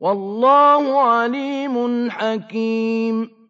وَاللَّهُ عَلِيمٌ حَكِيمٌ.